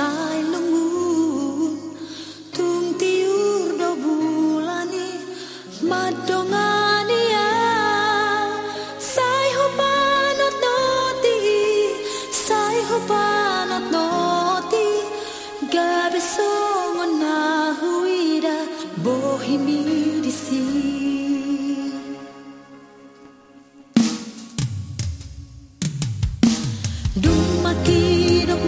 macai lungun tung tiur do bulani madongani ya sai ho noti sai ho noti gabe songon na huida bohimi disi. Dumaki dok